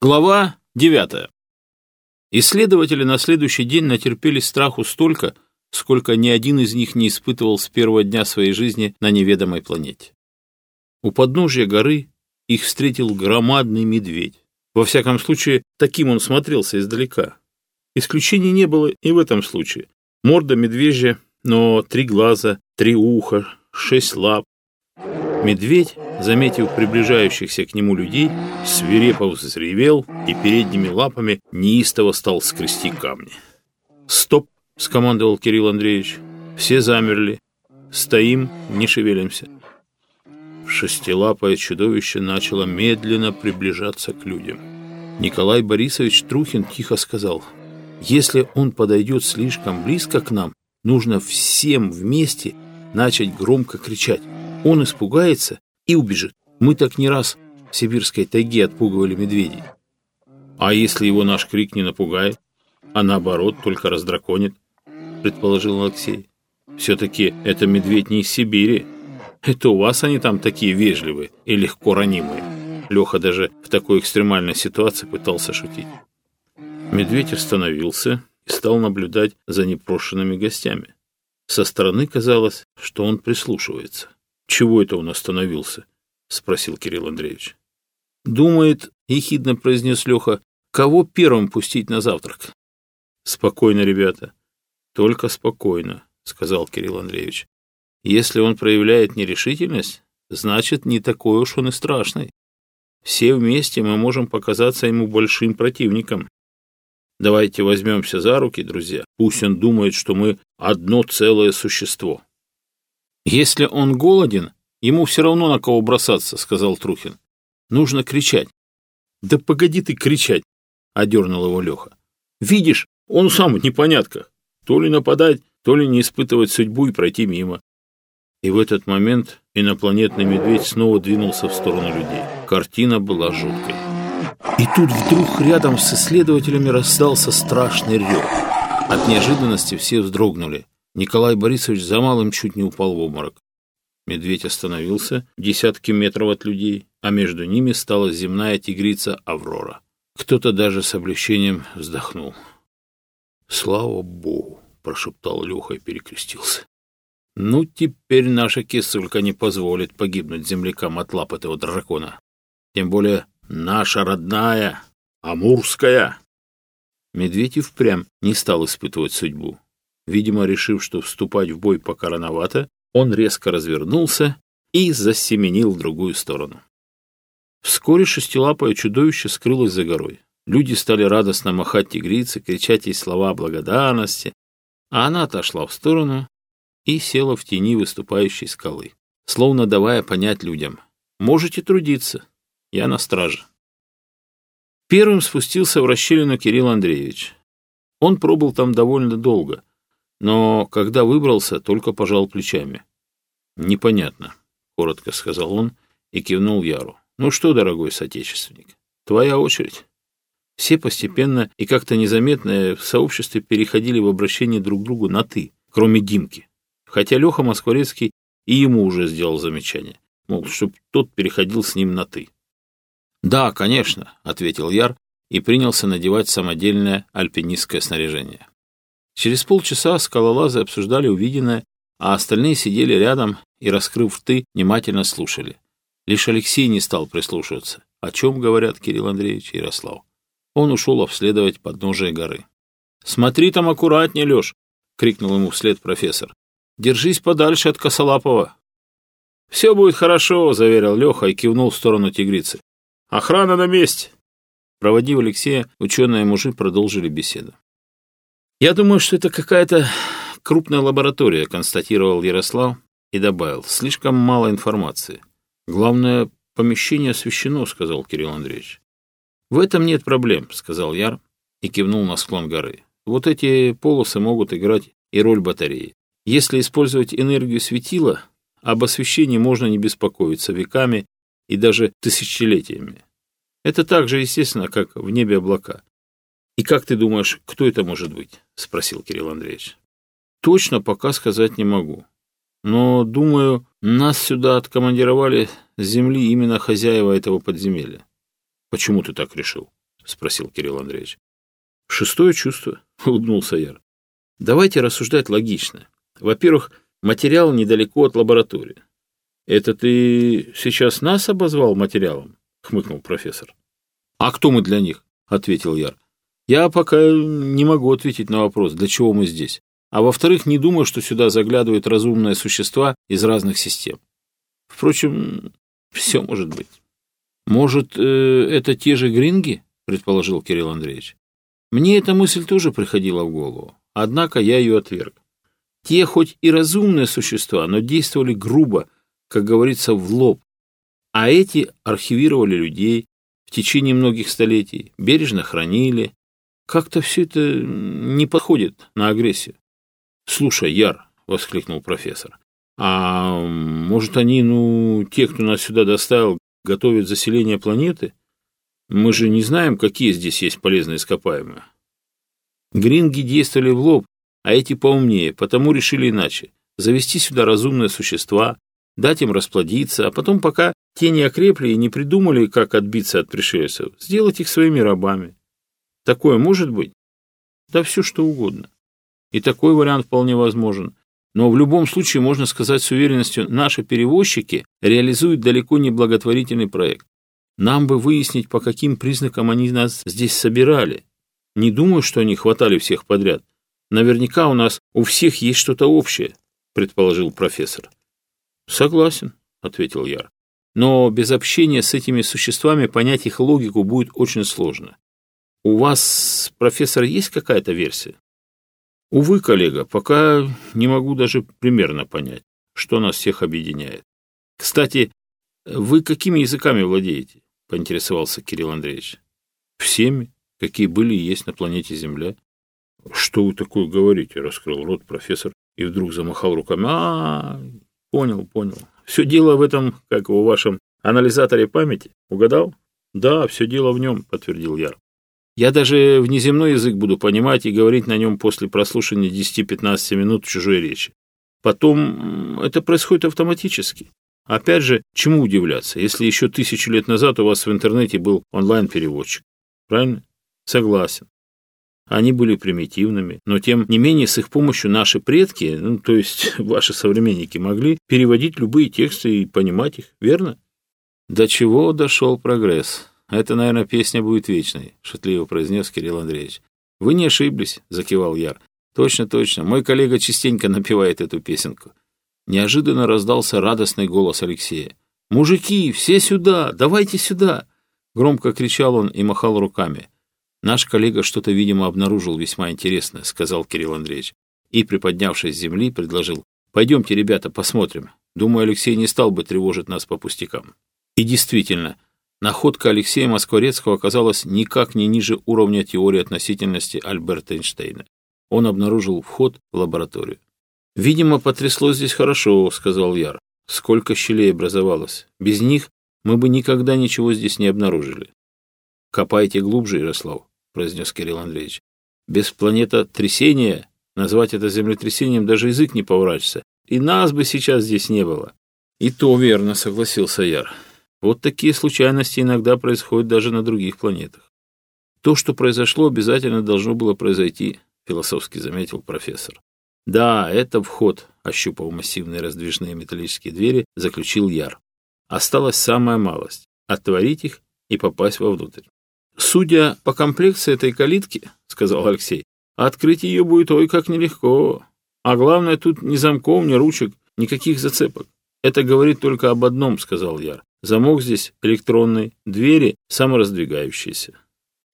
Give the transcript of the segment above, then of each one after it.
Глава 9. Исследователи на следующий день натерпели страху столько, сколько ни один из них не испытывал с первого дня своей жизни на неведомой планете. У подножия горы их встретил громадный медведь. Во всяком случае, таким он смотрелся издалека. Исключений не было и в этом случае. Морда медвежья, но три глаза, три уха, шесть лап. Медведь, заметив приближающихся к нему людей, свирепо взревел и передними лапами неистово стал скрести камни. «Стоп!» – скомандовал Кирилл Андреевич. «Все замерли. Стоим, не шевелимся». Шестилапое чудовище начало медленно приближаться к людям. Николай Борисович Трухин тихо сказал, «Если он подойдет слишком близко к нам, нужно всем вместе начать громко кричать». Он испугается и убежит. Мы так не раз в сибирской тайге отпугивали медведей. А если его наш крик не напугает, а наоборот только раздраконит, предположил Алексей. Все-таки это медведь не из Сибири. Это у вас они там такие вежливые и легко ранимые. Леха даже в такой экстремальной ситуации пытался шутить. Медведь остановился и стал наблюдать за непрошенными гостями. Со стороны казалось, что он прислушивается чего это он остановился?» — спросил Кирилл Андреевич. «Думает, — ехидно произнес Леха, — кого первым пустить на завтрак?» «Спокойно, ребята. Только спокойно», — сказал Кирилл Андреевич. «Если он проявляет нерешительность, значит, не такой уж он и страшный. Все вместе мы можем показаться ему большим противником. Давайте возьмемся за руки, друзья. Пусть он думает, что мы одно целое существо». Если он голоден, ему все равно на кого бросаться, сказал Трухин. Нужно кричать. Да погоди ты кричать, одернул его Леха. Видишь, он сам в непонятках. То ли нападать, то ли не испытывать судьбу и пройти мимо. И в этот момент инопланетный медведь снова двинулся в сторону людей. Картина была жуткой. И тут вдруг рядом с исследователями раздался страшный рев. От неожиданности все вздрогнули. Николай Борисович за малым чуть не упал в обморок. Медведь остановился десятки метров от людей, а между ними стала земная тигрица Аврора. Кто-то даже с облегчением вздохнул. «Слава Богу!» — прошептал Леха и перекрестился. «Ну, теперь наша кисулька не позволит погибнуть землякам от лап этого дракона. Тем более наша родная, амурская!» Медведь и впрямь не стал испытывать судьбу. Видимо, решив, что вступать в бой пока рановато, он резко развернулся и засеменил в другую сторону. Вскоре шестилапое чудовище скрылось за горой. Люди стали радостно махать тигрице, кричать ей слова благодарности, а она отошла в сторону и села в тени выступающей скалы, словно давая понять людям «Можете трудиться, я на страже». Первым спустился в расщелину Кирилл Андреевич. Он пробыл там довольно долго, но когда выбрался, только пожал плечами. «Непонятно», — коротко сказал он и кивнул Яру. «Ну что, дорогой соотечественник, твоя очередь». Все постепенно и как-то незаметно в сообществе переходили в обращение друг к другу на «ты», кроме Димки. Хотя Леха Москворецкий и ему уже сделал замечание, мол, чтоб тот переходил с ним на «ты». «Да, конечно», — ответил Яр и принялся надевать самодельное альпинистское снаряжение. Через полчаса скалолазы обсуждали увиденное, а остальные сидели рядом и, раскрыв рты, внимательно слушали. Лишь Алексей не стал прислушиваться, о чем говорят Кирилл Андреевич и Ярослав. Он ушел обследовать подножие горы. «Смотри там аккуратнее, Леш!» — крикнул ему вслед профессор. «Держись подальше от Косолапова!» «Все будет хорошо», — заверил Леха и кивнул в сторону тигрицы. «Охрана на месте!» Проводив Алексея, ученые мужи продолжили беседу. Я думаю, что это какая-то крупная лаборатория, констатировал Ярослав и добавил. Слишком мало информации. Главное, помещение освещено, сказал Кирилл Андреевич. В этом нет проблем, сказал Яр и кивнул на склон горы. Вот эти полосы могут играть и роль батареи. Если использовать энергию светила, об освещении можно не беспокоиться веками и даже тысячелетиями. Это так же естественно, как в небе облака. И как ты думаешь, кто это может быть? Спросил Кирилл Андреевич. Точно пока сказать не могу. Но, думаю, нас сюда откомандировали с земли именно хозяева этого подземелья. Почему ты так решил? Спросил Кирилл Андреевич. Шестое чувство, улыбнулся Яр. Давайте рассуждать логично. Во-первых, материал недалеко от лаборатории. Это ты сейчас нас обозвал материалом? хмыкнул профессор. А кто мы для них? ответил Яр. Я пока не могу ответить на вопрос, для чего мы здесь. А во-вторых, не думаю, что сюда заглядывают разумные существа из разных систем. Впрочем, все может быть. Может, э, это те же гринги? Предположил Кирилл Андреевич. Мне эта мысль тоже приходила в голову, однако я ее отверг. Те хоть и разумные существа, но действовали грубо, как говорится, в лоб. А эти архивировали людей в течение многих столетий, бережно хранили, как-то все это не подходит на агрессию. Слушай, Яр, — воскликнул профессор, — а может они, ну, те, кто нас сюда доставил, готовят заселение планеты? Мы же не знаем, какие здесь есть полезные ископаемые. Гринги действовали в лоб, а эти поумнее, потому решили иначе. Завести сюда разумные существа, дать им расплодиться, а потом, пока те не окрепли и не придумали, как отбиться от пришельцев, сделать их своими рабами. Такое может быть? Да все что угодно. И такой вариант вполне возможен. Но в любом случае можно сказать с уверенностью, наши перевозчики реализуют далеко не благотворительный проект. Нам бы выяснить, по каким признакам они нас здесь собирали. Не думаю, что они хватали всех подряд. Наверняка у нас у всех есть что-то общее, предположил профессор. Согласен, ответил Яр. Но без общения с этими существами понять их логику будет очень сложно. У вас, профессор, есть какая-то версия? Увы, коллега, пока не могу даже примерно понять, что нас всех объединяет. Кстати, вы какими языками владеете? Поинтересовался Кирилл Андреевич. Всеми, какие были и есть на планете Земля. Что вы такое говорите? Раскрыл рот профессор и вдруг замахал руками. А, -а, -а понял, понял. Все дело в этом, как в вашем анализаторе памяти. Угадал? Да, все дело в нем, подтвердил Яр. Я даже внеземной язык буду понимать и говорить на нем после прослушивания 10-15 минут чужой речи. Потом это происходит автоматически. Опять же, чему удивляться, если еще тысячу лет назад у вас в интернете был онлайн-переводчик? Правильно? Согласен. Они были примитивными, но тем не менее с их помощью наши предки, ну, то есть ваши современники, могли переводить любые тексты и понимать их, верно? До чего дошел прогресс? «Это, наверное, песня будет вечной», — шутливо произнес Кирилл Андреевич. «Вы не ошиблись», — закивал Яр. «Точно, точно. Мой коллега частенько напевает эту песенку». Неожиданно раздался радостный голос Алексея. «Мужики, все сюда! Давайте сюда!» Громко кричал он и махал руками. «Наш коллега что-то, видимо, обнаружил весьма интересное», — сказал Кирилл Андреевич. И, приподнявшись с земли, предложил. «Пойдемте, ребята, посмотрим. Думаю, Алексей не стал бы тревожить нас по пустякам». И действительно, — Находка Алексея Москворецкого оказалась никак не ниже уровня теории относительности Альберта Эйнштейна. Он обнаружил вход в лабораторию. «Видимо, потрясло здесь хорошо», — сказал Яр. «Сколько щелей образовалось. Без них мы бы никогда ничего здесь не обнаружили». «Копайте глубже, Ярослав», — произнес Кирилл Андреевич. «Без планета трясения назвать это землетрясением даже язык не поворачивается. И нас бы сейчас здесь не было». «И то верно», — согласился Яр. Вот такие случайности иногда происходят даже на других планетах. То, что произошло, обязательно должно было произойти, философски заметил профессор. Да, это вход, Ощупал массивные раздвижные металлические двери, заключил Яр. Осталась самая малость — отворить их и попасть вовнутрь. «Судя по комплекции этой калитки, — сказал Алексей, — открыть ее будет ой как нелегко. А главное, тут ни замков, ни ручек, никаких зацепок. Это говорит только об одном, сказал Яр. Замок здесь электронный, двери самораздвигающиеся.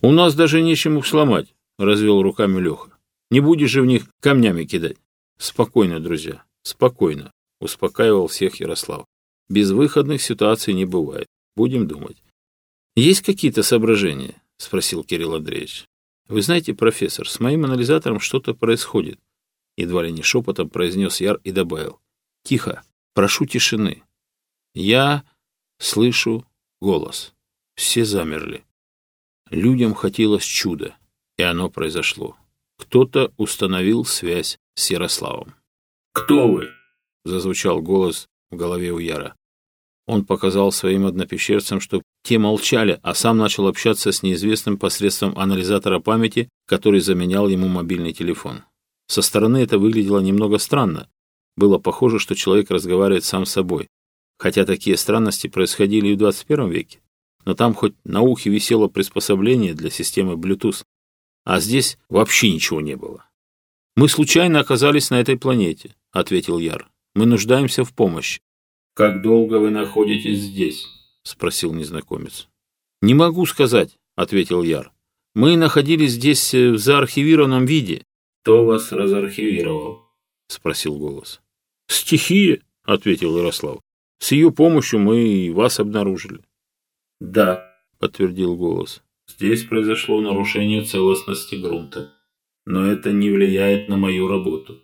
У нас даже нечем их сломать, развел руками Леха. Не будешь же в них камнями кидать. Спокойно, друзья, спокойно, успокаивал всех Ярослав. Безвыходных ситуаций не бывает. Будем думать. Есть какие-то соображения? спросил Кирилл Андреевич. Вы знаете, профессор, с моим анализатором что-то происходит. Едва ли не шепотом произнес Яр и добавил. Тихо, Прошу тишины. Я слышу голос. Все замерли. Людям хотелось чуда, и оно произошло. Кто-то установил связь с Ярославом. «Кто вы?» — зазвучал голос в голове у Яра. Он показал своим однопещерцам, что те молчали, а сам начал общаться с неизвестным посредством анализатора памяти, который заменял ему мобильный телефон. Со стороны это выглядело немного странно, было похоже, что человек разговаривает сам с собой. Хотя такие странности происходили и в 21 веке. Но там хоть на ухе висело приспособление для системы Bluetooth. А здесь вообще ничего не было. «Мы случайно оказались на этой планете», — ответил Яр. «Мы нуждаемся в помощи». «Как долго вы находитесь здесь?» — спросил незнакомец. «Не могу сказать», — ответил Яр. «Мы находились здесь э, в заархивированном виде». «Кто вас разархивировал?» — спросил голос. «Стихия», — ответил Ярослав. «С ее помощью мы и вас обнаружили». «Да», — подтвердил голос. «Здесь произошло нарушение целостности грунта, но это не влияет на мою работу».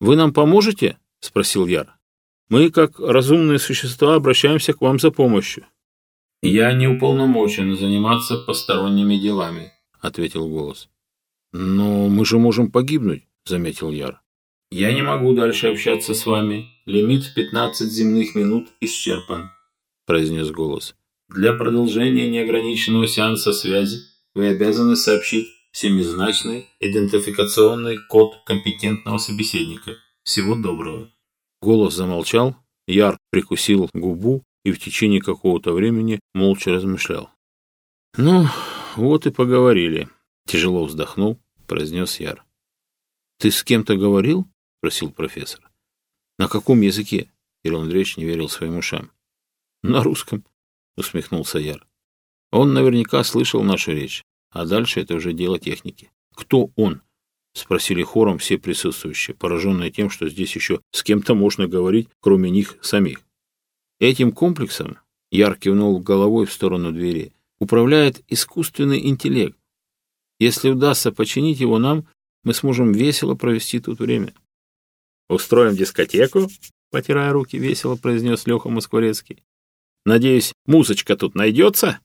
«Вы нам поможете?» — спросил Яр. «Мы, как разумные существа, обращаемся к вам за помощью». «Я не уполномочен заниматься посторонними делами», — ответил голос. «Но мы же можем погибнуть», — заметил Яр. Я не могу дальше общаться с вами. Лимит 15 земных минут исчерпан, произнес голос. Для продолжения неограниченного сеанса связи вы обязаны сообщить семизначный идентификационный код компетентного собеседника. Всего доброго. Голос замолчал, Яр прикусил губу и в течение какого-то времени молча размышлял. «Ну, вот и поговорили», — тяжело вздохнул, произнес Яр. «Ты с кем-то говорил?» — спросил профессор. «На каком языке?» — Кирилл Андреевич не верил своим ушам. «На русском», — усмехнулся Яр. «Он наверняка слышал нашу речь, а дальше это уже дело техники». «Кто он?» — спросили хором все присутствующие, пораженные тем, что здесь еще с кем-то можно говорить, кроме них самих. Этим комплексом, Яр кивнул головой в сторону двери, управляет искусственный интеллект. Если удастся починить его нам, мы сможем весело провести тут время. «Устроим дискотеку?» — потирая руки, весело произнес Леха Москворецкий. «Надеюсь, мусочка тут найдется?»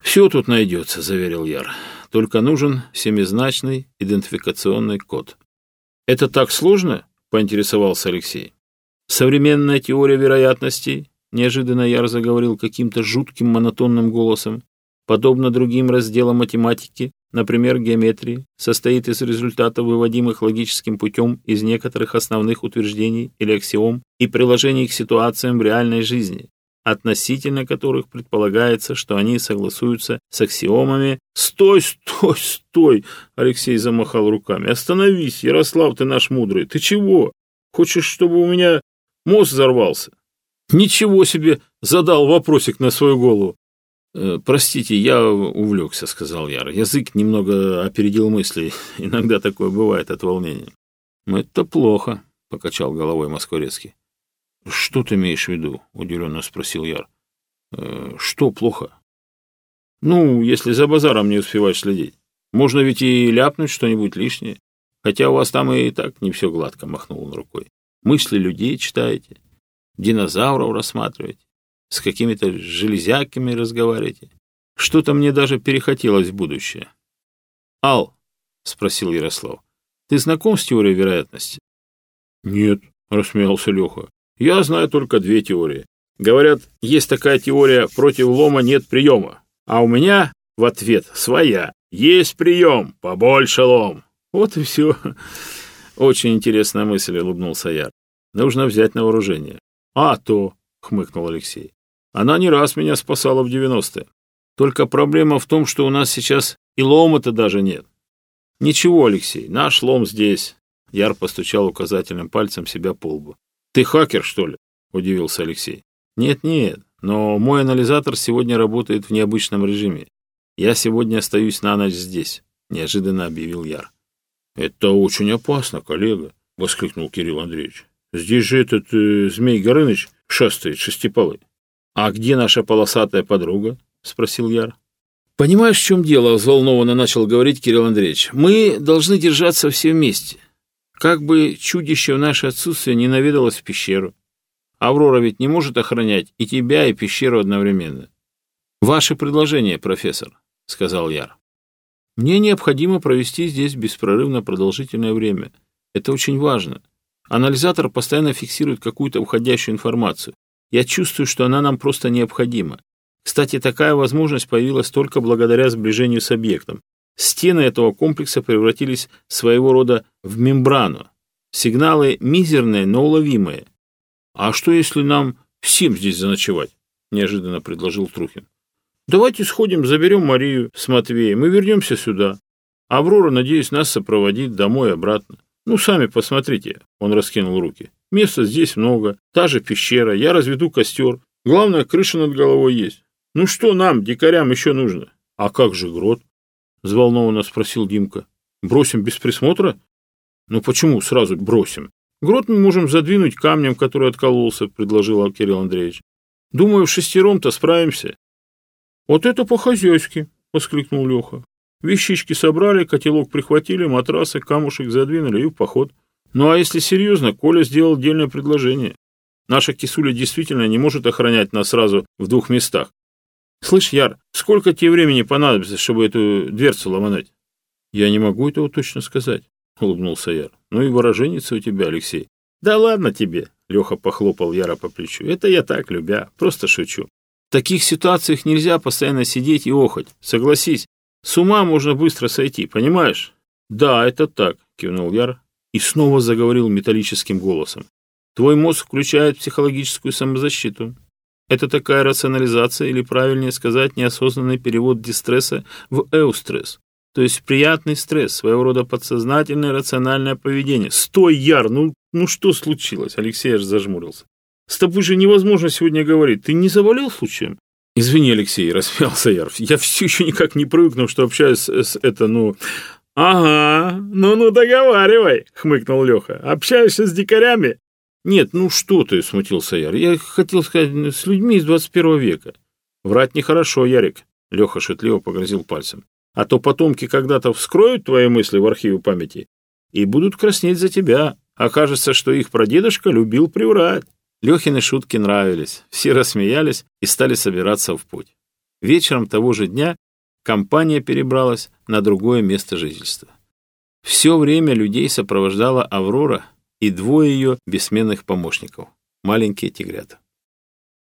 «Все тут найдется», — заверил Яр. «Только нужен семизначный идентификационный код». «Это так сложно?» — поинтересовался Алексей. «Современная теория вероятностей», — неожиданно Яр заговорил каким-то жутким монотонным голосом, подобно другим разделам математики, например, геометрии, состоит из результатов, выводимых логическим путем из некоторых основных утверждений или аксиом и приложений к ситуациям в реальной жизни, относительно которых предполагается, что они согласуются с аксиомами. «Стой, стой, стой!» — Алексей замахал руками. «Остановись, Ярослав, ты наш мудрый! Ты чего? Хочешь, чтобы у меня мозг взорвался?» «Ничего себе!» — задал вопросик на свою голову. Э, простите, я увлекся, сказал Яр. Язык немного опередил мысли. Иногда такое бывает от волнения. Это плохо, покачал головой Москворецкий. Что ты имеешь в виду? удивленно спросил Яр. Э, что плохо? Ну, если за базаром не успеваешь следить. Можно ведь и ляпнуть что-нибудь лишнее. Хотя у вас там и так не все гладко, махнул он рукой. Мысли людей читаете, динозавров рассматриваете с какими-то железяками разговариваете. Что-то мне даже перехотелось в будущее. «Ал», — спросил Ярослав, — «ты знаком с теорией вероятности?» «Нет», — рассмеялся Леха. «Я знаю только две теории. Говорят, есть такая теория, против лома нет приема. А у меня в ответ своя. Есть прием, побольше лом. Вот и все. Очень интересная мысль, улыбнулся я. Нужно взять на вооружение. А то, — хмыкнул Алексей. «Она не раз меня спасала в 90-е. Только проблема в том, что у нас сейчас и лома-то даже нет». «Ничего, Алексей, наш лом здесь», — Яр постучал указательным пальцем себя по лбу. «Ты хакер, что ли?» — удивился Алексей. «Нет-нет, но мой анализатор сегодня работает в необычном режиме. Я сегодня остаюсь на ночь здесь», — неожиданно объявил Яр. «Это очень опасно, коллега», — воскликнул Кирилл Андреевич. «Здесь же этот э, Змей Горыныч шествует шестиполы. «А где наша полосатая подруга?» — спросил Яр. «Понимаешь, в чем дело?» — взволнованно начал говорить Кирилл Андреевич. «Мы должны держаться все вместе. Как бы чудище в наше отсутствие не наведалось в пещеру. Аврора ведь не может охранять и тебя, и пещеру одновременно». «Ваше предложение, профессор», — сказал Яр. «Мне необходимо провести здесь беспрерывно продолжительное время. Это очень важно. Анализатор постоянно фиксирует какую-то уходящую информацию. Я чувствую, что она нам просто необходима. Кстати, такая возможность появилась только благодаря сближению с объектом. Стены этого комплекса превратились своего рода в мембрану. Сигналы мизерные, но уловимые. «А что, если нам всем здесь заночевать?» – неожиданно предложил Трухин. «Давайте сходим, заберем Марию с Матвеем и вернемся сюда. Аврора, надеюсь, нас сопроводит домой обратно». Ну, сами посмотрите, он раскинул руки. Места здесь много, та же пещера, я разведу костер. Главное, крыша над головой есть. Ну что нам, дикарям, еще нужно? А как же грот? Взволнованно спросил Димка. Бросим без присмотра? Ну почему сразу бросим? Грот мы можем задвинуть камнем, который откололся, предложил Кирилл Андреевич. Думаю, в шестером-то справимся. Вот это по-хозяйски, воскликнул Леха. Вещички собрали, котелок прихватили, матрасы, камушек задвинули и в поход. Ну а если серьезно, Коля сделал дельное предложение. Наша кисуля действительно не может охранять нас сразу в двух местах. Слышь, Яр, сколько тебе времени понадобится, чтобы эту дверцу ломануть? Я не могу этого точно сказать, улыбнулся Яр. Ну и выраженница у тебя, Алексей. Да ладно тебе, Леха похлопал Яра по плечу. Это я так, любя, просто шучу. В таких ситуациях нельзя постоянно сидеть и охоть. Согласись, с ума можно быстро сойти, понимаешь? Да, это так, кивнул Яр и снова заговорил металлическим голосом. Твой мозг включает психологическую самозащиту. Это такая рационализация, или правильнее сказать, неосознанный перевод дистресса в эустресс. То есть приятный стресс, своего рода подсознательное рациональное поведение. Стой, Яр, ну, ну что случилось? Алексей аж зажмурился. С тобой же невозможно сегодня говорить. Ты не заболел случаем? Извини, Алексей, рассмеялся Яров. Я все еще никак не привыкну, что общаюсь с, с это, ну... Ага, ну-ну договаривай, хмыкнул Леха. Общаешься с дикарями? Нет, ну что ты, смутился Яр. Я хотел сказать, ну, с людьми из 21 века. Врать нехорошо, Ярик. Леха шутливо погрозил пальцем. А то потомки когда-то вскроют твои мысли в архиве памяти и будут краснеть за тебя. Окажется, что их прадедушка любил приврать. Лехины шутки нравились, все рассмеялись и стали собираться в путь. Вечером того же дня компания перебралась на другое место жительства. Все время людей сопровождала Аврора и двое ее бессменных помощников, маленькие тигрята.